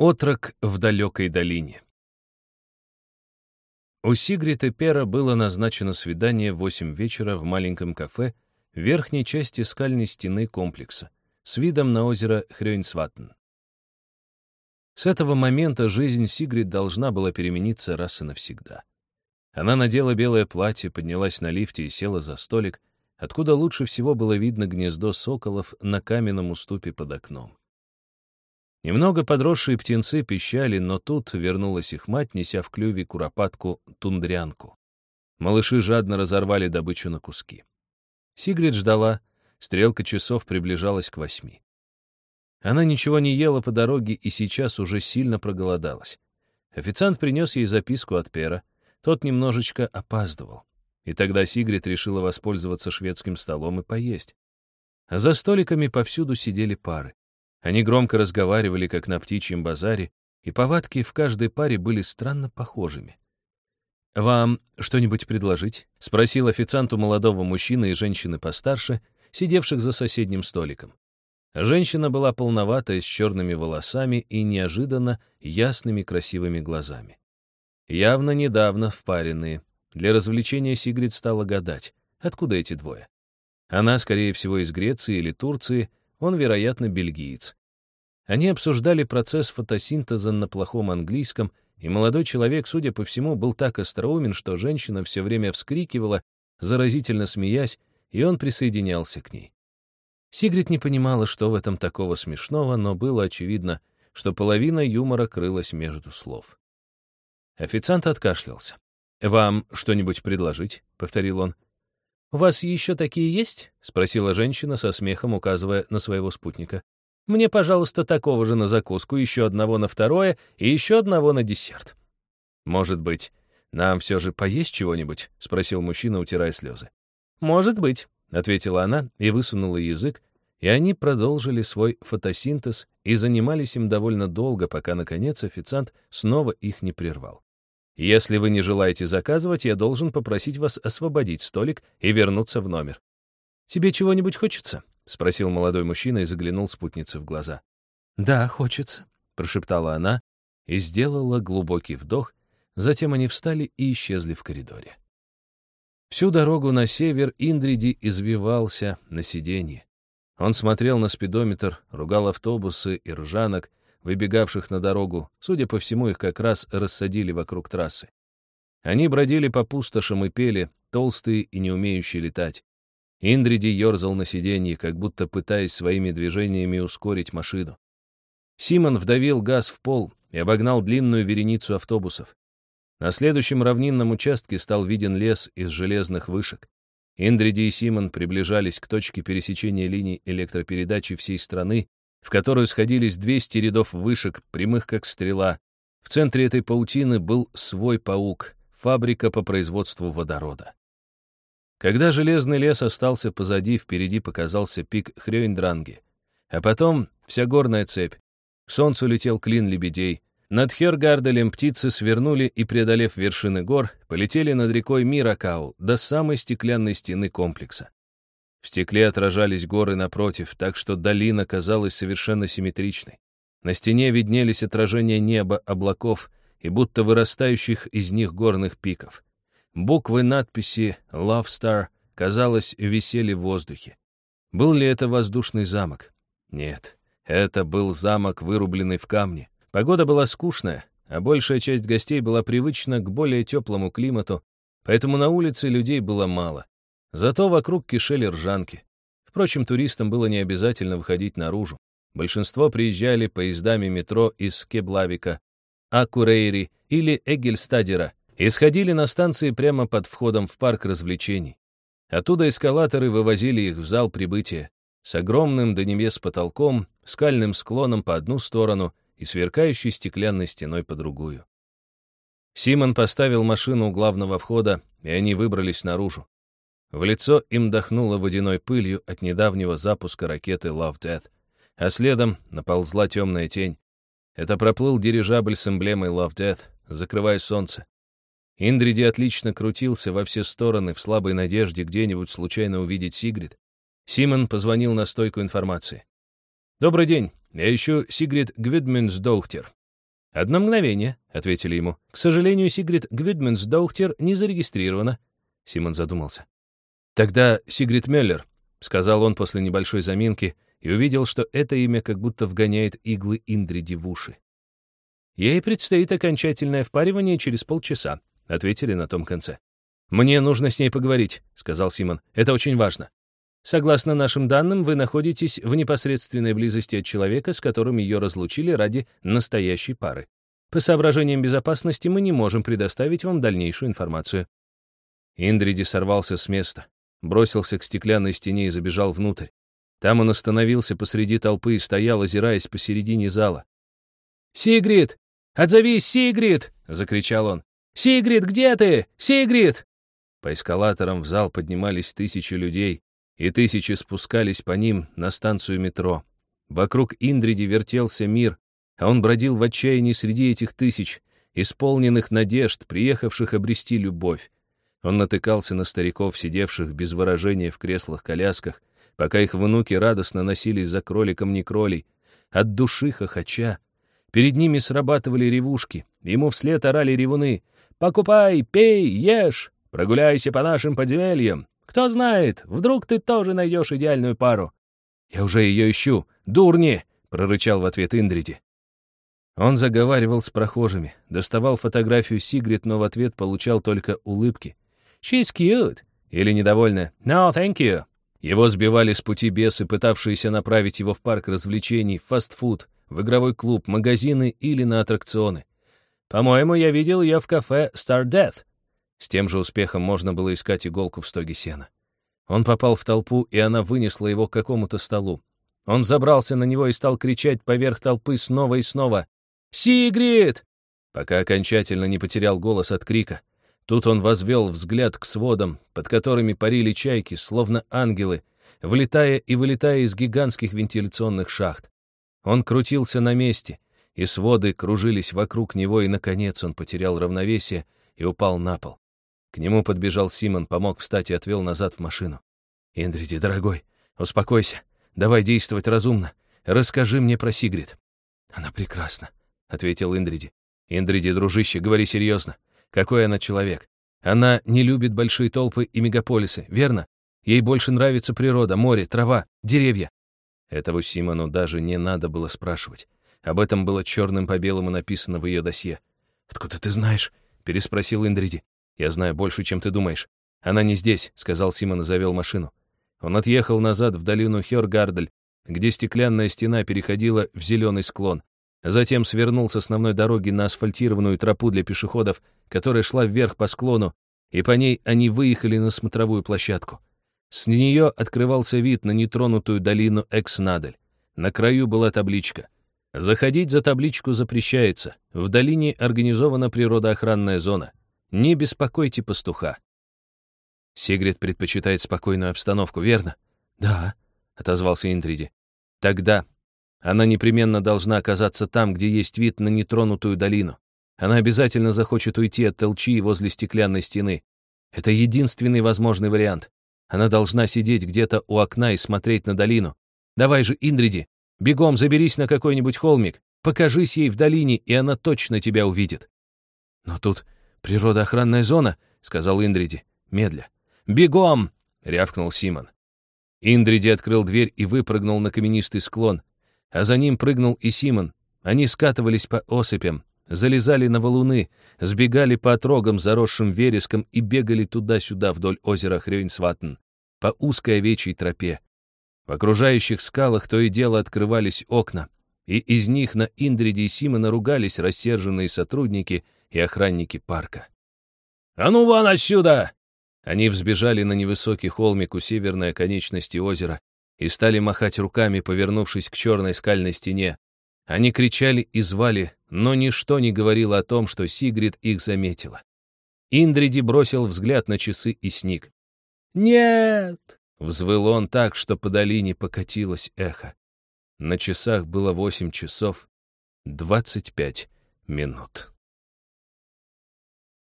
Отрок в далекой долине. У Сигрид и Пера было назначено свидание в 8 вечера в маленьком кафе в верхней части скальной стены комплекса с видом на озеро Хрёньсваттен. С этого момента жизнь Сигрид должна была перемениться раз и навсегда. Она надела белое платье, поднялась на лифте и села за столик, откуда лучше всего было видно гнездо соколов на каменном уступе под окном. Немного подросшие птенцы пищали, но тут вернулась их мать, неся в клюве куропатку-тундрянку. Малыши жадно разорвали добычу на куски. Сигрид ждала, стрелка часов приближалась к восьми. Она ничего не ела по дороге и сейчас уже сильно проголодалась. Официант принес ей записку от Пера, тот немножечко опаздывал. И тогда Сигрид решила воспользоваться шведским столом и поесть. За столиками повсюду сидели пары. Они громко разговаривали, как на птичьем базаре, и повадки в каждой паре были странно похожими. «Вам что-нибудь предложить?» — спросил официант у молодого мужчины и женщины постарше, сидевших за соседним столиком. Женщина была полноватая, с черными волосами и неожиданно ясными красивыми глазами. Явно недавно впаренные. Для развлечения Сигрид стала гадать, откуда эти двое. Она, скорее всего, из Греции или Турции, он, вероятно, бельгиец. Они обсуждали процесс фотосинтеза на плохом английском, и молодой человек, судя по всему, был так остроумен, что женщина все время вскрикивала, заразительно смеясь, и он присоединялся к ней. Сигрид не понимала, что в этом такого смешного, но было очевидно, что половина юмора крылась между слов. Официант откашлялся. «Вам что-нибудь предложить?» — повторил он. «У вас еще такие есть?» — спросила женщина со смехом, указывая на своего спутника. «Мне, пожалуйста, такого же на закуску, еще одного на второе и еще одного на десерт». «Может быть, нам все же поесть чего-нибудь?» — спросил мужчина, утирая слезы. «Может быть», — ответила она и высунула язык, и они продолжили свой фотосинтез и занимались им довольно долго, пока, наконец, официант снова их не прервал. Если вы не желаете заказывать, я должен попросить вас освободить столик и вернуться в номер. «Тебе чего-нибудь хочется?» — спросил молодой мужчина и заглянул спутнице в глаза. «Да, хочется», — прошептала она и сделала глубокий вдох, затем они встали и исчезли в коридоре. Всю дорогу на север Индриди извивался на сиденье. Он смотрел на спидометр, ругал автобусы и ржанок, выбегавших на дорогу, судя по всему, их как раз рассадили вокруг трассы. Они бродили по пустошам и пели, толстые и не умеющие летать. Индриди ерзал на сиденье, как будто пытаясь своими движениями ускорить машину. Симон вдавил газ в пол и обогнал длинную вереницу автобусов. На следующем равнинном участке стал виден лес из железных вышек. Индриди и Симон приближались к точке пересечения линий электропередачи всей страны в которую сходились 200 рядов вышек, прямых как стрела. В центре этой паутины был свой паук, фабрика по производству водорода. Когда железный лес остался позади, впереди показался пик Хрёйндранги. А потом вся горная цепь. К солнцу летел клин лебедей. Над Хергарделем птицы свернули и, преодолев вершины гор, полетели над рекой Миракау до самой стеклянной стены комплекса. В стекле отражались горы напротив, так что долина казалась совершенно симметричной. На стене виднелись отражения неба, облаков и будто вырастающих из них горных пиков. Буквы надписи «Love Star» казалось, висели в воздухе. Был ли это воздушный замок? Нет, это был замок, вырубленный в камне. Погода была скучная, а большая часть гостей была привычна к более теплому климату, поэтому на улице людей было мало. Зато вокруг кишели ржанки. Впрочем, туристам было не обязательно выходить наружу. Большинство приезжали поездами метро из Кеблавика, Акурейри или Эгельстадера и сходили на станции прямо под входом в парк развлечений. Оттуда эскалаторы вывозили их в зал прибытия с огромным до небес потолком, скальным склоном по одну сторону и сверкающей стеклянной стеной по другую. Симон поставил машину у главного входа, и они выбрались наружу. В лицо им дохнуло водяной пылью от недавнего запуска ракеты Love Death, а следом наползла темная тень. Это проплыл дирижабль с эмблемой Love Death, закрывая солнце. Индриди отлично крутился во все стороны в слабой надежде где-нибудь случайно увидеть Сигрид. Симон позвонил на стойку информации. «Добрый день. Я ищу Сигрид Гвидмюнсдоухтер. «Одно мгновение», — ответили ему. «К сожалению, Сигрид Гвидменс Доухтер не зарегистрирована». Симон задумался. «Тогда Сигрид Мюллер», — сказал он после небольшой заминки, и увидел, что это имя как будто вгоняет иглы Индриди в уши. «Ей предстоит окончательное впаривание через полчаса», — ответили на том конце. «Мне нужно с ней поговорить», — сказал Симон. «Это очень важно. Согласно нашим данным, вы находитесь в непосредственной близости от человека, с которым ее разлучили ради настоящей пары. По соображениям безопасности мы не можем предоставить вам дальнейшую информацию». Индриди сорвался с места, бросился к стеклянной стене и забежал внутрь. Там он остановился посреди толпы и стоял, озираясь посередине зала. «Сигрид! Отзовись, Сигрид!» — закричал он. «Сигрид, где ты? Сигрид!» По эскалаторам в зал поднимались тысячи людей, и тысячи спускались по ним на станцию метро. Вокруг Индриди вертелся мир, а он бродил в отчаянии среди этих тысяч, исполненных надежд, приехавших обрести любовь. Он натыкался на стариков, сидевших без выражения в креслах-колясках, пока их внуки радостно носились за кроликом не кролей, от души хохоча. Перед ними срабатывали ревушки, ему вслед орали ревуны — Покупай, пей, ешь, прогуляйся по нашим подземельям. Кто знает, вдруг ты тоже найдешь идеальную пару. Я уже ее ищу. Дурни!» — прорычал в ответ Индриди. Он заговаривал с прохожими, доставал фотографию Сигрид, но в ответ получал только улыбки. «She's cute!» или недовольно «No, thank you!» Его сбивали с пути бесы, пытавшиеся направить его в парк развлечений, фастфуд, в игровой клуб, магазины или на аттракционы. По-моему, я видел ее в кафе Star Death. С тем же успехом можно было искать иголку в стоге сена. Он попал в толпу, и она вынесла его к какому-то столу. Он забрался на него и стал кричать поверх толпы снова и снова. «Сигрид!» Пока окончательно не потерял голос от крика. Тут он возвел взгляд к сводам, под которыми парили чайки, словно ангелы, влетая и вылетая из гигантских вентиляционных шахт. Он крутился на месте, и своды кружились вокруг него, и, наконец, он потерял равновесие и упал на пол. К нему подбежал Симон, помог встать и отвел назад в машину. «Индриди, дорогой, успокойся. Давай действовать разумно. Расскажи мне про Сигрид». «Она прекрасна», — ответил Индриди. «Индриди, дружище, говори серьезно. Какой она человек? Она не любит большие толпы и мегаполисы, верно? Ей больше нравится природа, море, трава, деревья». Этого Симону даже не надо было спрашивать. Об этом было черным по белому написано в ее досье. «Откуда ты знаешь?» — переспросил Индриди. «Я знаю больше, чем ты думаешь. Она не здесь», — сказал Симон и завел машину. Он отъехал назад в долину Хёргардель, где стеклянная стена переходила в зеленый склон. Затем свернул с основной дороги на асфальтированную тропу для пешеходов, которая шла вверх по склону, и по ней они выехали на смотровую площадку. С нее открывался вид на нетронутую долину Экснадель. На краю была табличка — Заходить за табличку запрещается. В долине организована природоохранная зона. Не беспокойте пастуха. Сигрид предпочитает спокойную обстановку, верно? Да, отозвался Индриди. Тогда она непременно должна оказаться там, где есть вид на нетронутую долину. Она обязательно захочет уйти от толчи возле стеклянной стены. Это единственный возможный вариант. Она должна сидеть где-то у окна и смотреть на долину. Давай же, Индриди, Бегом заберись на какой-нибудь холмик, покажись ей в долине, и она точно тебя увидит». «Но тут природоохранная зона», — сказал Индриди, медля. «Бегом!» — рявкнул Симон. Индриди открыл дверь и выпрыгнул на каменистый склон, а за ним прыгнул и Симон. Они скатывались по осыпям, залезали на валуны, сбегали по отрогам, заросшим вереском и бегали туда-сюда вдоль озера Хрёньсватн, по узкой овечьей тропе. В окружающих скалах то и дело открывались окна, и из них на Индриде и Симона ругались рассерженные сотрудники и охранники парка. «А ну вон отсюда!» Они взбежали на невысокий холмик у северной оконечности озера и стали махать руками, повернувшись к черной скальной стене. Они кричали и звали, но ничто не говорило о том, что Сигрид их заметила. Индриди бросил взгляд на часы и сник. «Нет!» Взвыл он так, что по долине покатилось эхо. На часах было восемь часов двадцать пять минут.